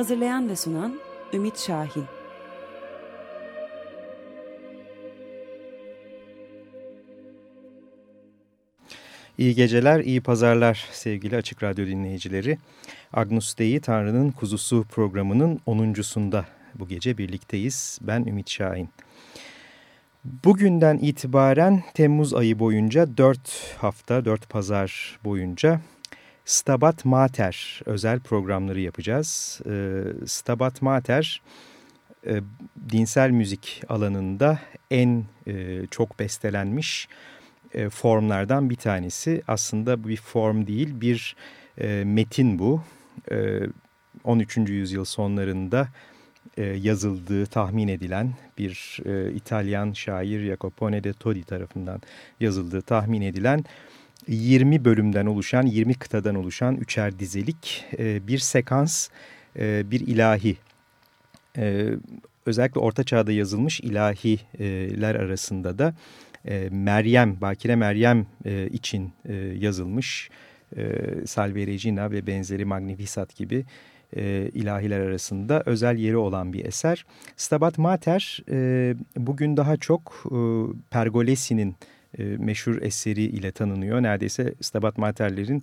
Hazırlayan ve sunan Ümit Şahin. İyi geceler, iyi pazarlar sevgili Açık Radyo dinleyicileri. Agnus Dei Tanrı'nın Kuzusu programının 10.sunda bu gece birlikteyiz. Ben Ümit Şahin. Bugünden itibaren Temmuz ayı boyunca 4 hafta, 4 pazar boyunca Stabat Mater özel programları yapacağız. E, Stabat Mater e, dinsel müzik alanında en e, çok bestelenmiş e, formlardan bir tanesi. Aslında bir form değil bir metin bu. E, 13. yüzyıl sonlarında yazıldığı tahmin edilen bir İtalyan şair Jacopone de Todi tarafından yazıldığı tahmin edilen 20 bölümden oluşan, 20 kıtadan oluşan üçer dizelik e, bir sekans, e, bir ilahi. E, özellikle Orta Çağ'da yazılmış ilahiler arasında da Meryem, Bakire Meryem için yazılmış Salve Regina ve benzeri Magnificat gibi ilahiler arasında özel yeri olan bir eser. Stabat Mater bugün daha çok Pergolesi'nin e, meşhur eseri ile tanınıyor. Neredeyse Stabat Mater'lerin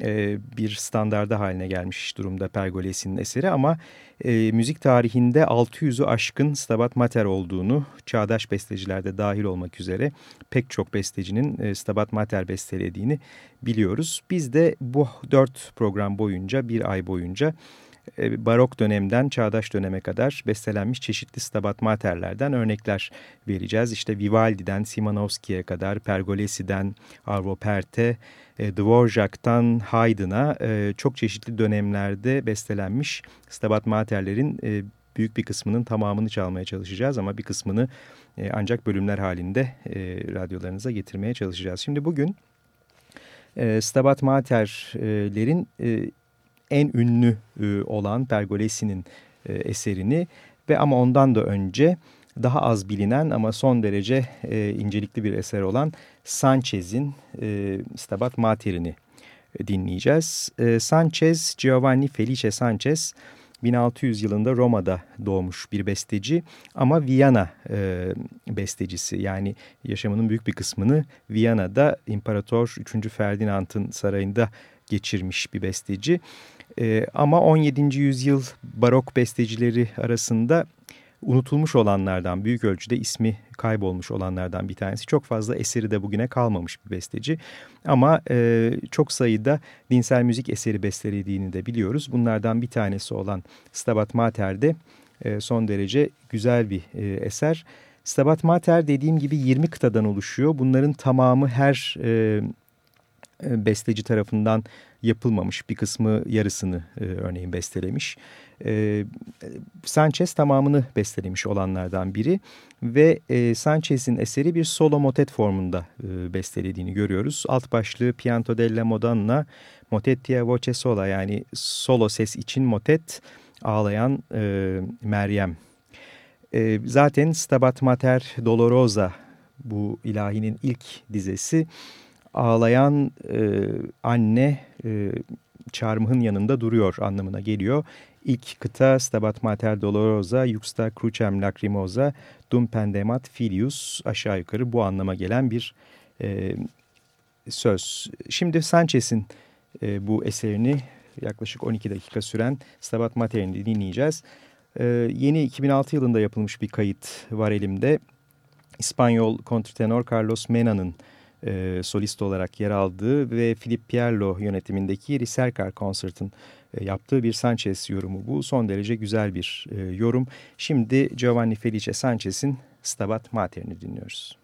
e, bir standarda haline gelmiş durumda Pergolesi'nin eseri ama e, müzik tarihinde 600'ü aşkın Stabat Mater olduğunu çağdaş bestecilerde dahil olmak üzere pek çok bestecinin e, Stabat Mater bestelediğini biliyoruz. Biz de bu dört program boyunca bir ay boyunca barok dönemden çağdaş döneme kadar bestelenmiş çeşitli Stabat Mater'lerden örnekler vereceğiz. İşte Vivaldi'den Simanovski'ye kadar, Pergolesi'den Arvo Perte, e, Dvorak'tan Haydn'a e, çok çeşitli dönemlerde bestelenmiş Stabat Mater'lerin büyük bir kısmının tamamını çalmaya çalışacağız ama bir kısmını ancak bölümler halinde radyolarınıza getirmeye çalışacağız. Şimdi bugün Stabat Mater'lerin en ünlü e, olan Pergolesi'nin e, eserini ve ama ondan da önce daha az bilinen ama son derece e, incelikli bir eser olan Sanchez'in Stabat Mater'ini dinleyeceğiz. Sanchez, Giovanni Felice Sanchez 1600 yılında Roma'da doğmuş bir besteci ama Viyana e, bestecisi yani yaşamının büyük bir kısmını Viyana'da İmparator 3. Ferdinand'ın sarayında geçirmiş bir besteci. E, ama 17. yüzyıl barok bestecileri arasında unutulmuş olanlardan, büyük ölçüde ismi kaybolmuş olanlardan bir tanesi. Çok fazla eseri de bugüne kalmamış bir besteci. Ama e, çok sayıda dinsel müzik eseri bestelediğini de biliyoruz. Bunlardan bir tanesi olan Stabat Mater'de e, son derece güzel bir e, eser. Stabat Mater dediğim gibi 20 kıtadan oluşuyor. Bunların tamamı her e, e besteci tarafından yapılmamış. Bir kısmı yarısını e, örneğin bestelemiş. E, Sanchez tamamını bestelemiş olanlardan biri ve e, Sanchez'in eseri bir solo motet formunda e, bestelediğini görüyoruz. Alt başlığı Pianto della Madonna Motettia Voce Sola yani solo ses için motet ağlayan e, Meryem. E, zaten Stabat Mater Dolorosa bu ilahinin ilk dizesi ağlayan e, anne e, çarmıhın yanında duruyor anlamına geliyor. İlk kıta Stabat Mater Dolorosa, Juxta Crucem Lacrimosa, Dum Pendemat Filius aşağı yukarı bu anlama gelen bir e, söz. Şimdi Sanchez'in e, bu eserini yaklaşık 12 dakika süren Stabat Mater'ini dinleyeceğiz. E, yeni 2006 yılında yapılmış bir kayıt var elimde. İspanyol kontrtenor Carlos Mena'nın e, solist olarak yer aldığı ve Philip Pierlo yönetimindeki Ricercar Concert'ın e, yaptığı bir Sanchez yorumu bu. Son derece güzel bir e, yorum. Şimdi Giovanni Felice Sanchez'in Stabat Mater'ini dinliyoruz.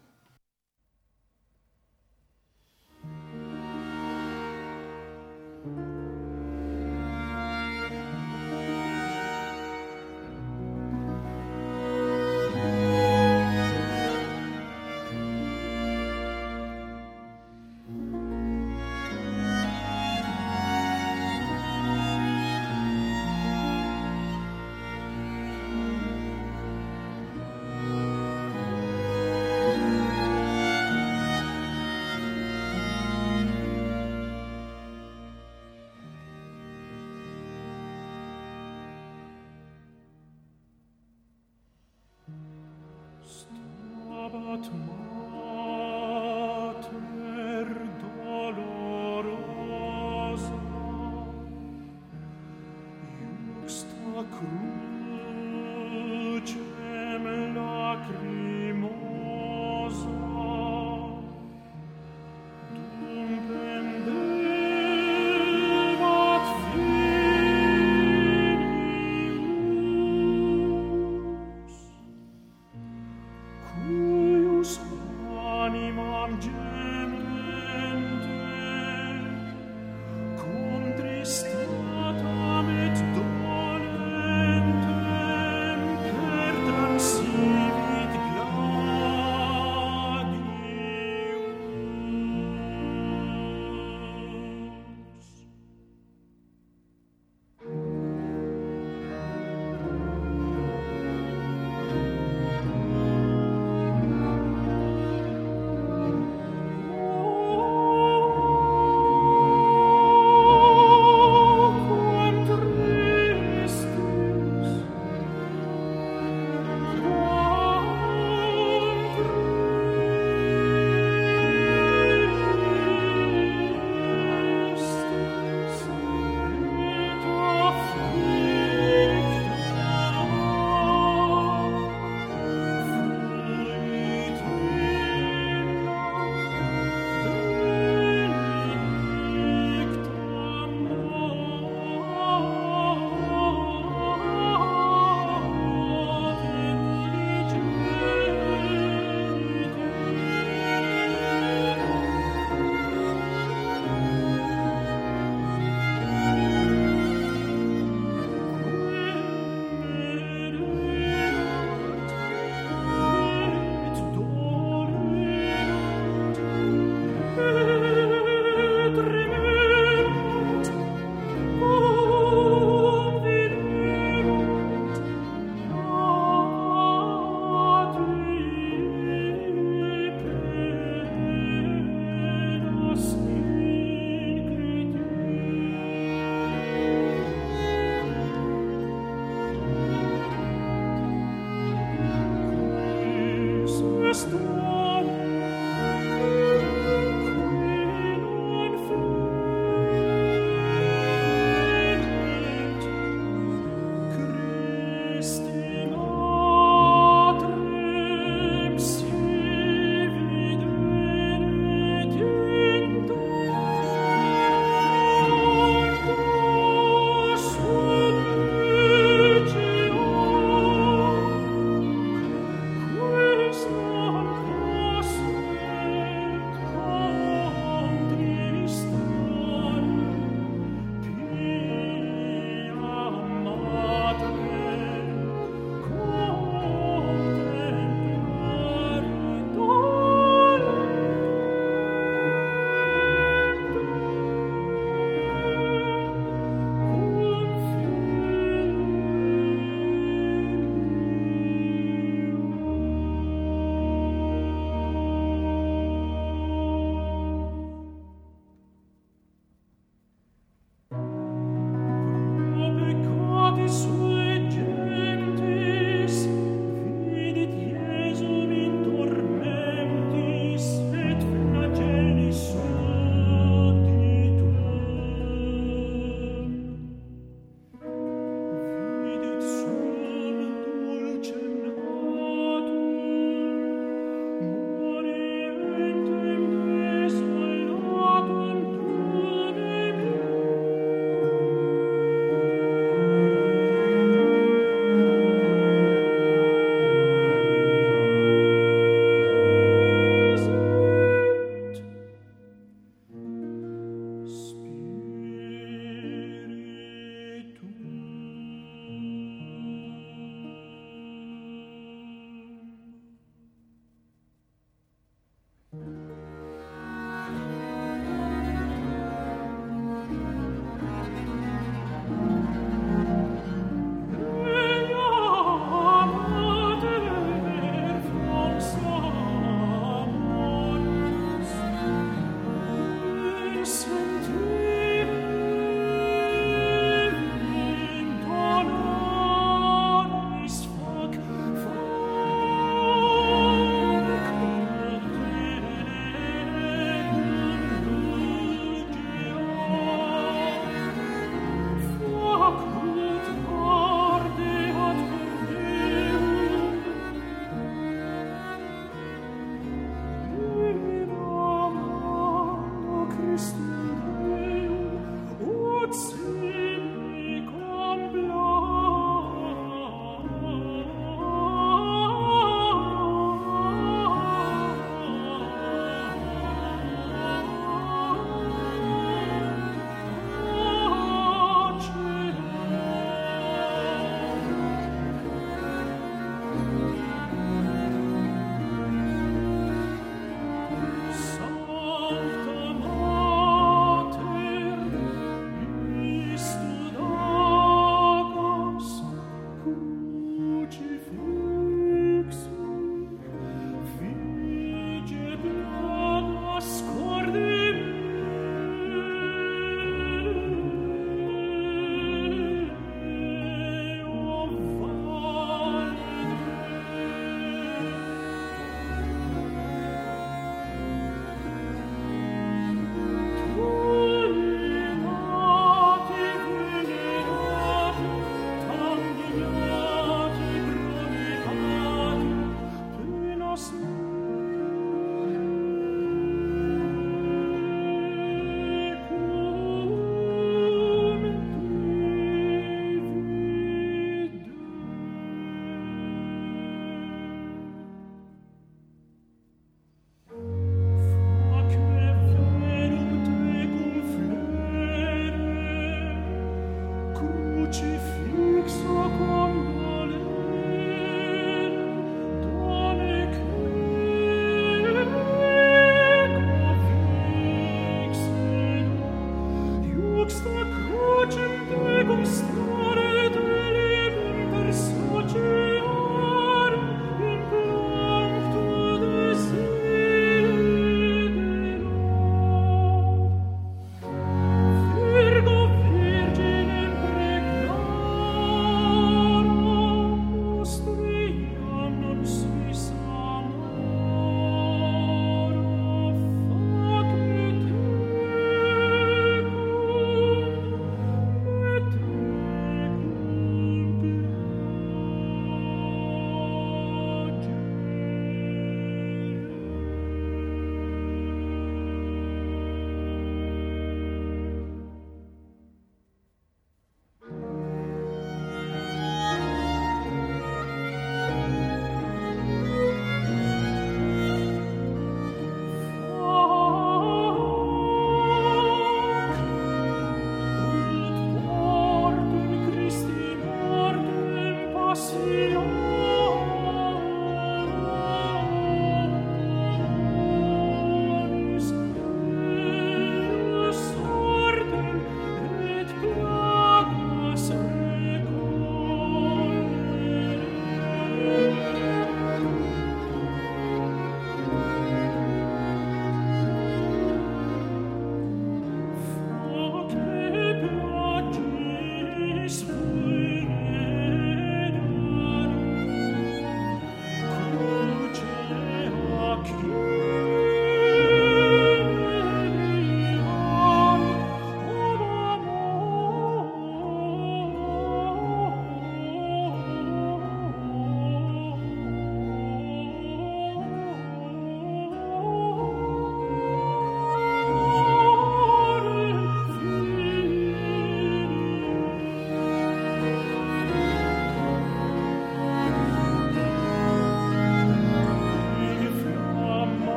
Sabbat morn.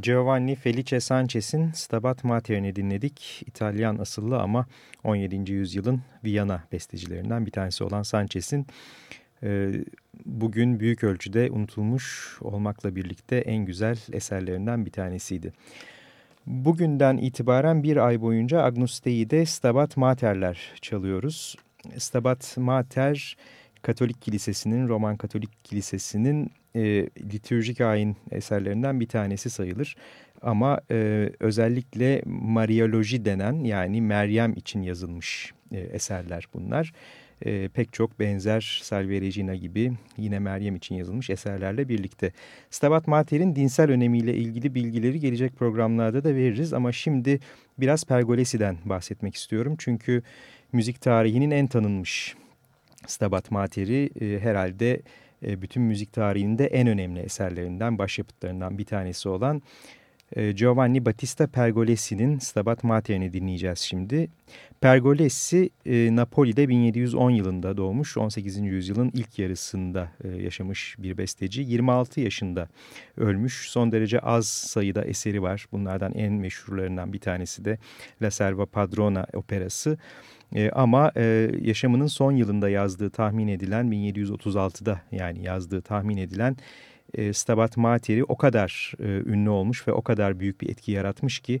Giovanni Felice Sanchez'in Stabat Mater'ini dinledik. İtalyan asıllı ama 17. yüzyılın Viyana bestecilerinden bir tanesi olan Sanchez'in e, bugün büyük ölçüde unutulmuş olmakla birlikte en güzel eserlerinden bir tanesiydi. Bugünden itibaren bir ay boyunca Agnus Dei'de Stabat Mater'ler çalıyoruz. Stabat Mater, Katolik Kilisesi'nin, Roman Katolik Kilisesi'nin e, litürjik ayin eserlerinden bir tanesi sayılır. Ama e, özellikle Marioloji denen yani Meryem için yazılmış e, eserler bunlar. E, pek çok benzer Salve Regina gibi yine Meryem için yazılmış eserlerle birlikte. Stabat Mater'in dinsel önemiyle ilgili bilgileri gelecek programlarda da veririz. Ama şimdi biraz Pergolesi'den bahsetmek istiyorum. Çünkü müzik tarihinin en tanınmış Stabat Mater'i e, herhalde e, bütün müzik tarihinde en önemli eserlerinden, başyapıtlarından bir tanesi olan e, Giovanni Battista Pergolesi'nin Stabat Mater'ini dinleyeceğiz şimdi. Pergolesi e, Napoli'de 1710 yılında doğmuş, 18. yüzyılın ilk yarısında yaşamış bir besteci. 26 yaşında ölmüş, son derece az sayıda eseri var. Bunlardan en meşhurlarından bir tanesi de La Serva Padrona operası. Ama e, yaşamının son yılında yazdığı tahmin edilen 1736'da yani yazdığı tahmin edilen e, Stabat Mater'i o kadar e, ünlü olmuş ve o kadar büyük bir etki yaratmış ki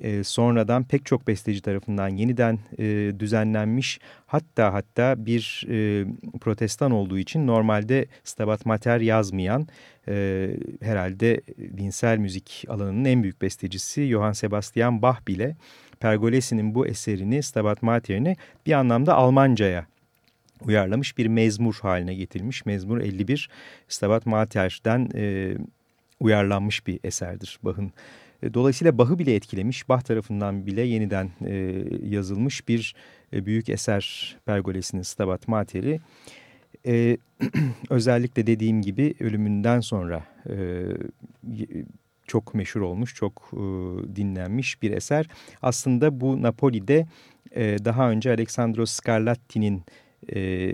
e, sonradan pek çok besteci tarafından yeniden e, düzenlenmiş hatta hatta bir e, protestan olduğu için normalde Stabat Mater yazmayan e, herhalde dinsel müzik alanının en büyük bestecisi Johann Sebastian Bach bile Pergolesi'nin bu eserini Stabat Mater'ini bir anlamda Almanca'ya uyarlamış bir mezmur haline getirmiş. Mezmur 51 Stabat Mater'den e, uyarlanmış bir eserdir Bach'ın. E, dolayısıyla Bach'ı bile etkilemiş, Bach tarafından bile yeniden e, yazılmış bir e, büyük eser Pergolesi'nin Stabat Mater'i. E, özellikle dediğim gibi ölümünden sonra e, çok meşhur olmuş, çok e, dinlenmiş bir eser. Aslında bu Napoli'de e, daha önce Alexandro Scarlatti'nin e,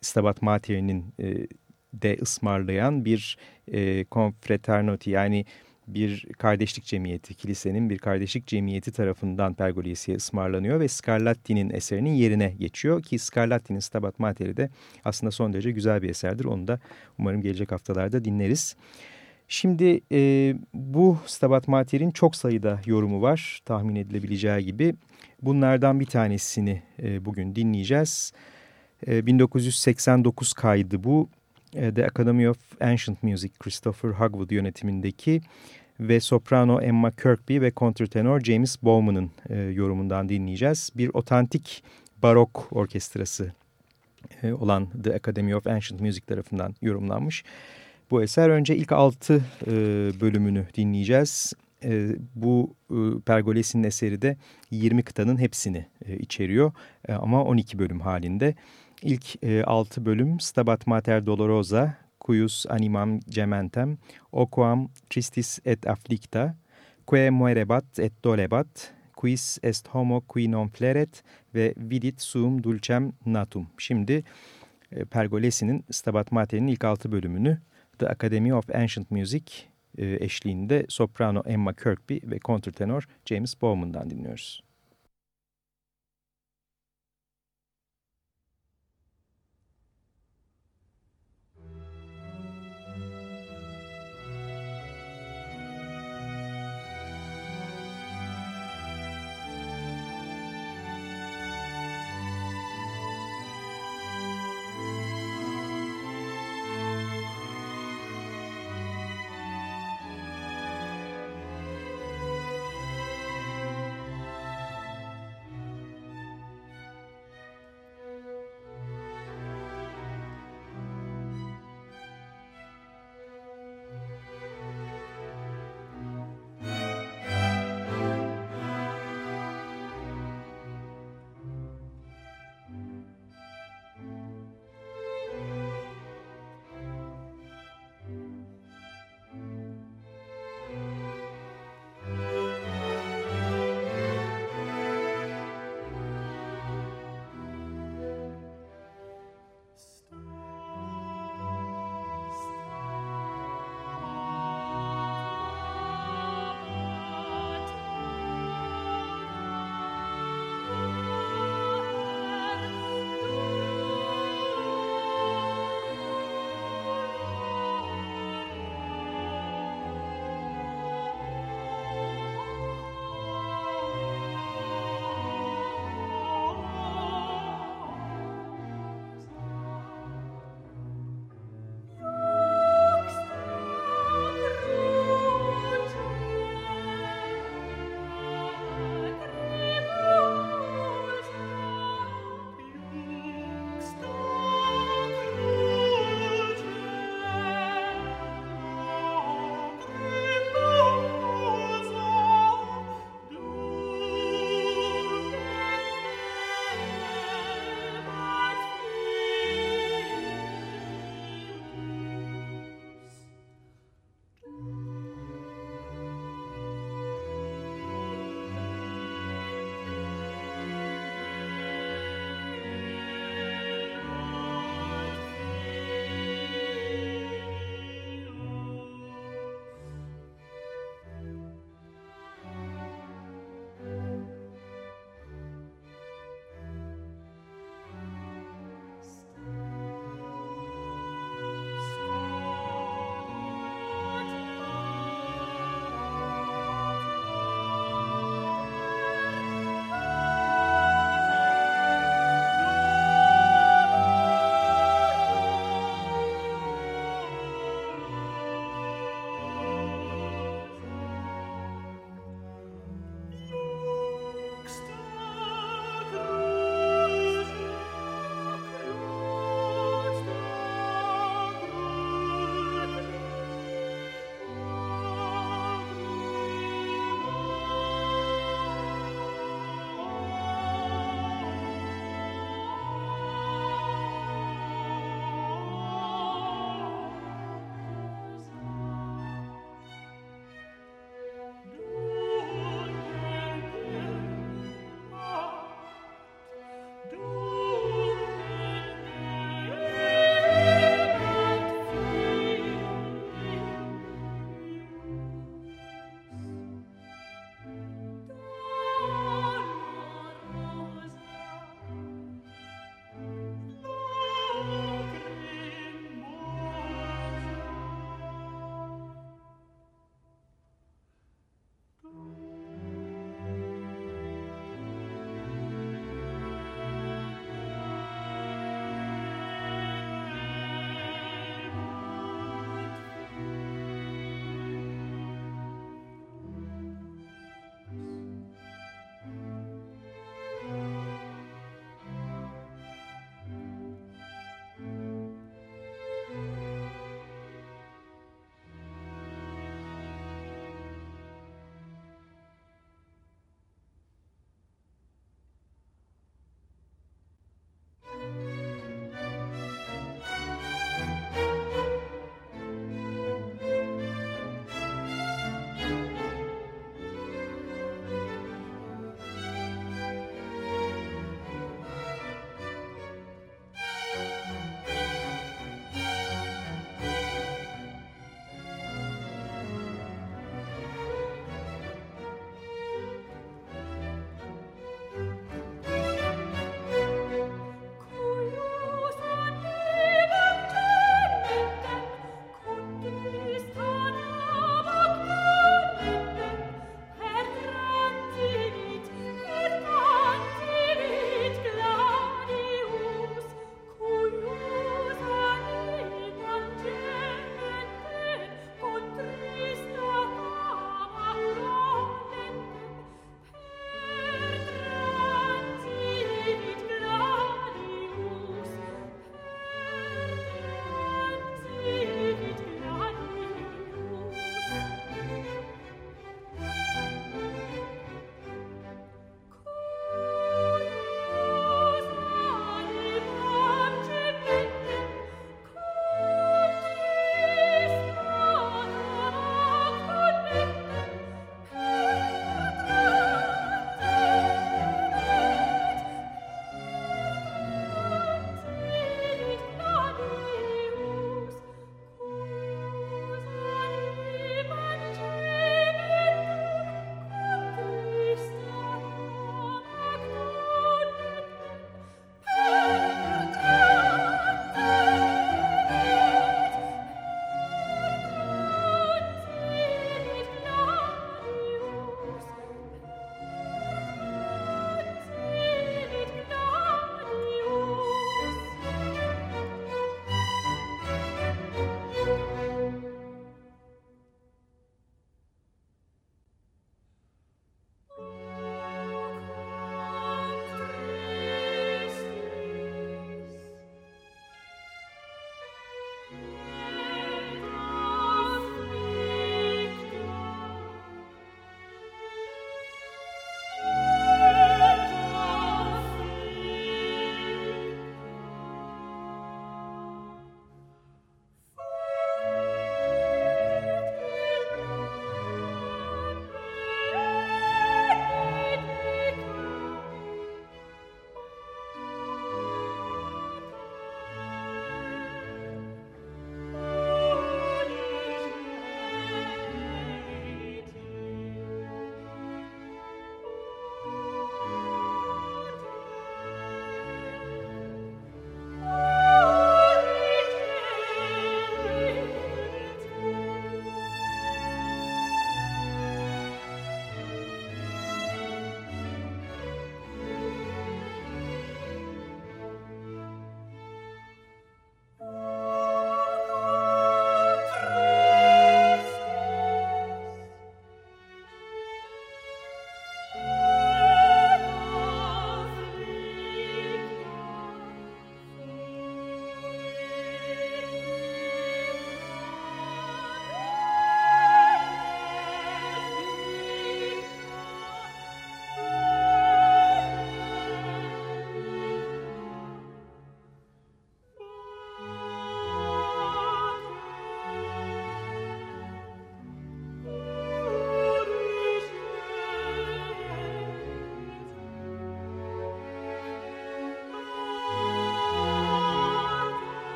Stabat Mater'inin e, de ısmarlayan bir e, confraternity yani bir kardeşlik cemiyeti, kilisenin bir kardeşlik cemiyeti tarafından Pergolesi'ye ısmarlanıyor ve Scarlatti'nin eserinin yerine geçiyor ki Scarlatti'nin Stabat Mater'i de aslında son derece güzel bir eserdir. Onu da umarım gelecek haftalarda dinleriz. Şimdi e, bu Stabat Mater'in çok sayıda yorumu var tahmin edilebileceği gibi. Bunlardan bir tanesini e, bugün dinleyeceğiz. E, 1989 kaydı bu. E, The Academy of Ancient Music Christopher Hogwood yönetimindeki ve soprano Emma Kirkby ve kontrtenor James Bowman'ın e, yorumundan dinleyeceğiz. Bir otantik barok orkestrası e, olan The Academy of Ancient Music tarafından yorumlanmış bu eser. Önce ilk altı e, bölümünü dinleyeceğiz. E, bu e, Pergolesi'nin eseri de 20 kıtanın hepsini e, içeriyor e, ama 12 bölüm halinde. İlk e, 6 bölüm Stabat Mater Dolorosa, Cuius Animam Gementem, Oquam Tristis et Afflicta, Que Muerebat et Dolebat, Quis est homo qui non fleret ve Vidit sum dulcem natum. Şimdi e, Pergolesi'nin Stabat Mater'in ilk 6 bölümünü The Academy of Ancient Music e, eşliğinde soprano Emma Kirkby ve kontrtenor James Bowman'dan dinliyoruz.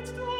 It's time.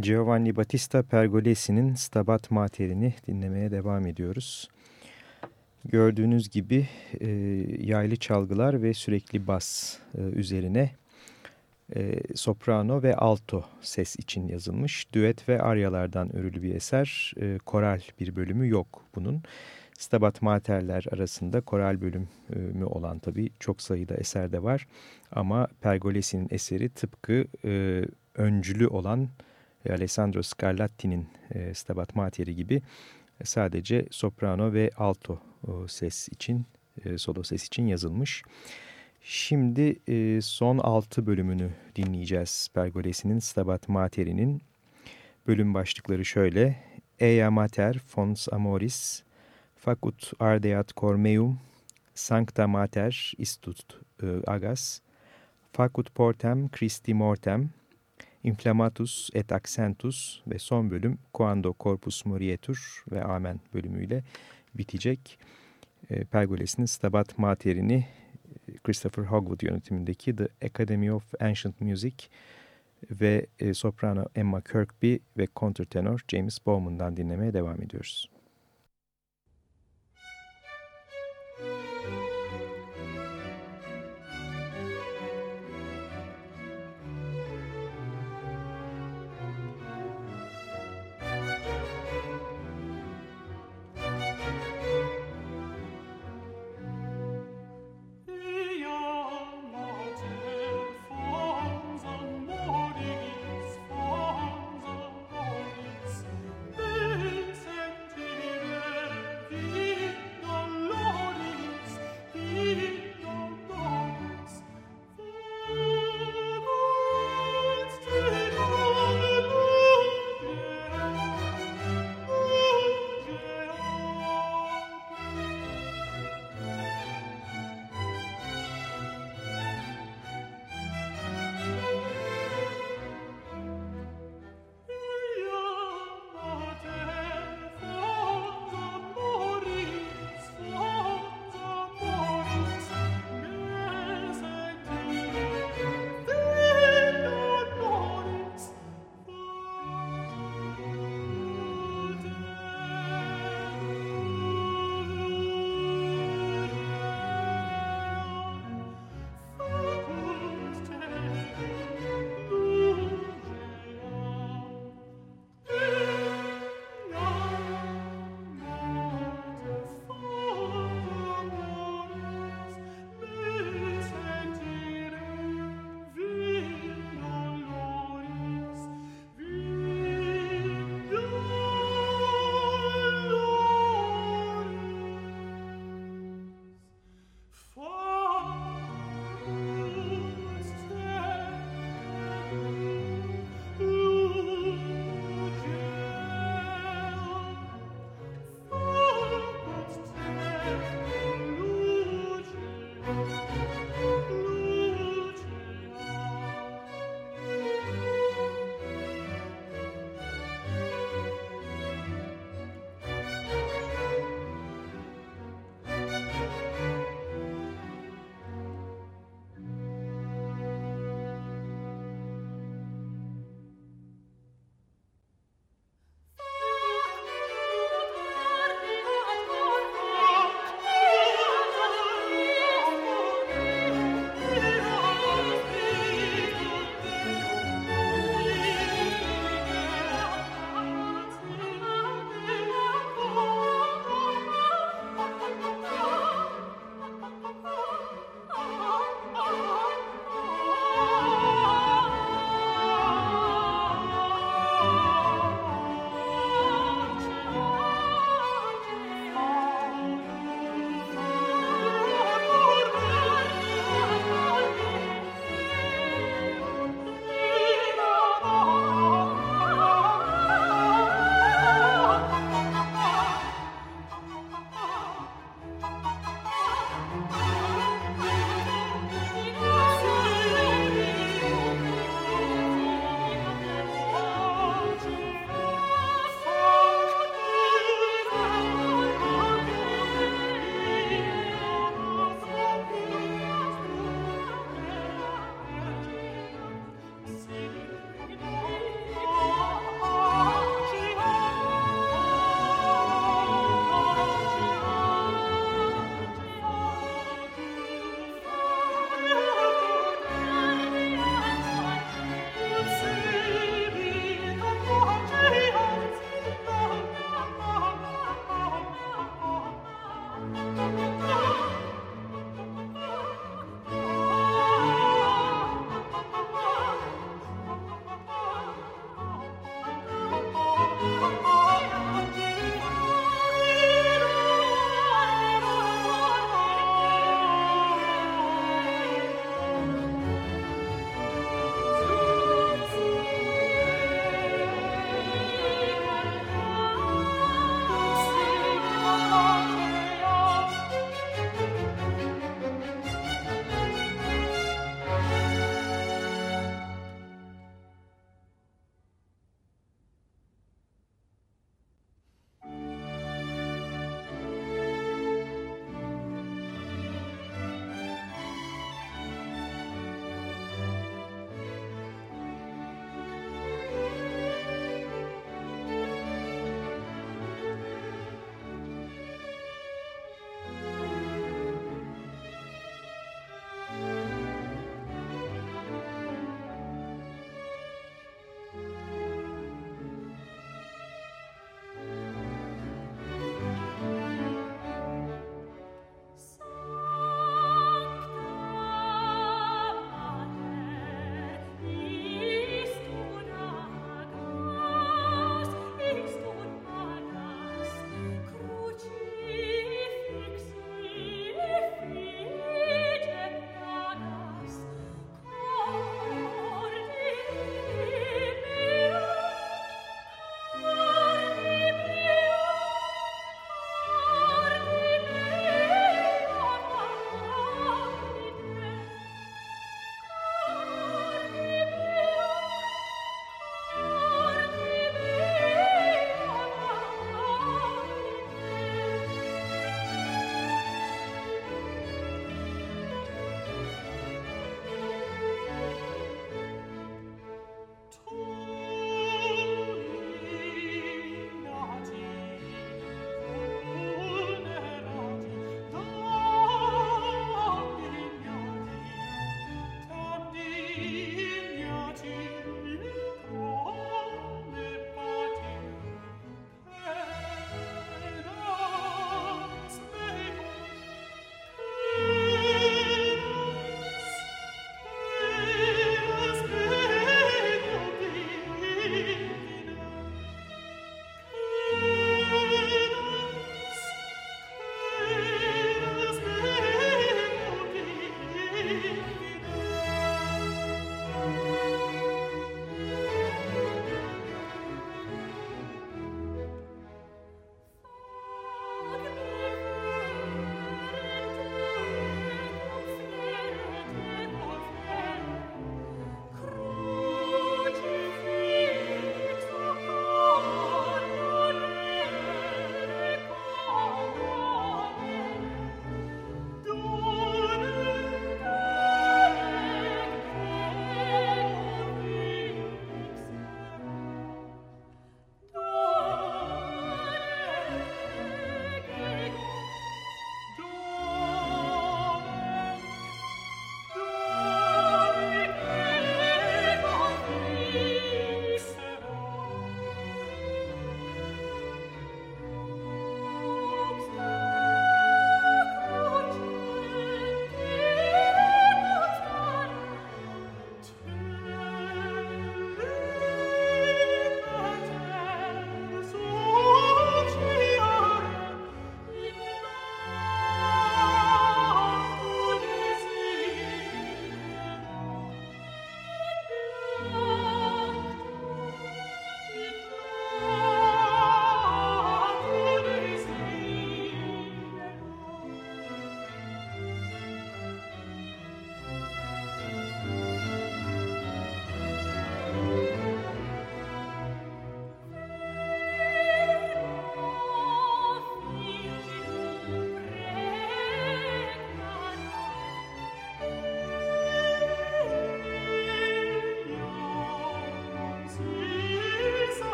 Giovanni Battista Pergolesi'nin Stabat Mater'ini dinlemeye devam ediyoruz. Gördüğünüz gibi e, yaylı çalgılar ve sürekli bas e, üzerine e, soprano ve alto ses için yazılmış. Düet ve aryalardan örülü bir eser. E, koral bir bölümü yok bunun. Stabat Mater'ler arasında koral bölümü olan tabii çok sayıda eser de var. Ama Pergolesi'nin eseri tıpkı e, öncülü olan Alessandro Scarlatti'nin e, Stabat Mater'i gibi sadece soprano ve alto ses için, e, solo ses için yazılmış. Şimdi e, son altı bölümünü dinleyeceğiz Pergolesi'nin Stabat Mater'inin. Bölüm başlıkları şöyle. Ea Mater Fons Amoris, Facut Ardeat Cormeum, Sancta Mater Istut e, Agas, Facut Portem Christi Mortem, Inflammatus et Accentus ve son bölüm Quando Corpus Morietur ve Amen bölümüyle bitecek. E, Stabat Mater'ini e, Christopher Hogwood yönetimindeki The Academy of Ancient Music ve e, soprano Emma Kirkby ve kontrtenor James Bowman'dan dinlemeye devam ediyoruz.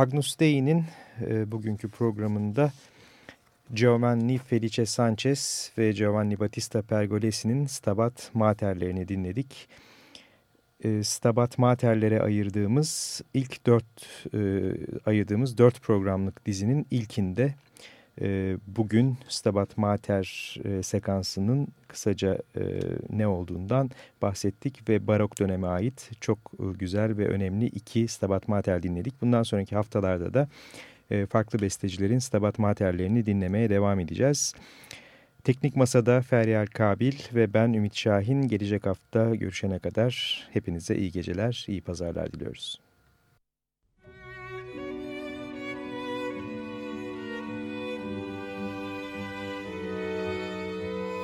Agnus Dei'nin e, bugünkü programında Giovanni Felice Sanchez ve Giovanni Battista Pergolesi'nin Stabat Mater'lerini dinledik. E, Stabat Mater'lere ayırdığımız ilk dört e, ayırdığımız dört programlık dizinin ilkinde e, bugün Stabat Mater e, sekansının kısaca e, ne olduğundan bahsettik ve barok döneme ait çok e, güzel ve önemli iki Stabat Mater dinledik. Bundan sonraki haftalarda da farklı bestecilerin Stabat Mater'lerini dinlemeye devam edeceğiz. Teknik Masa'da Feryal Kabil ve ben Ümit Şahin gelecek hafta görüşene kadar hepinize iyi geceler, iyi pazarlar diliyoruz.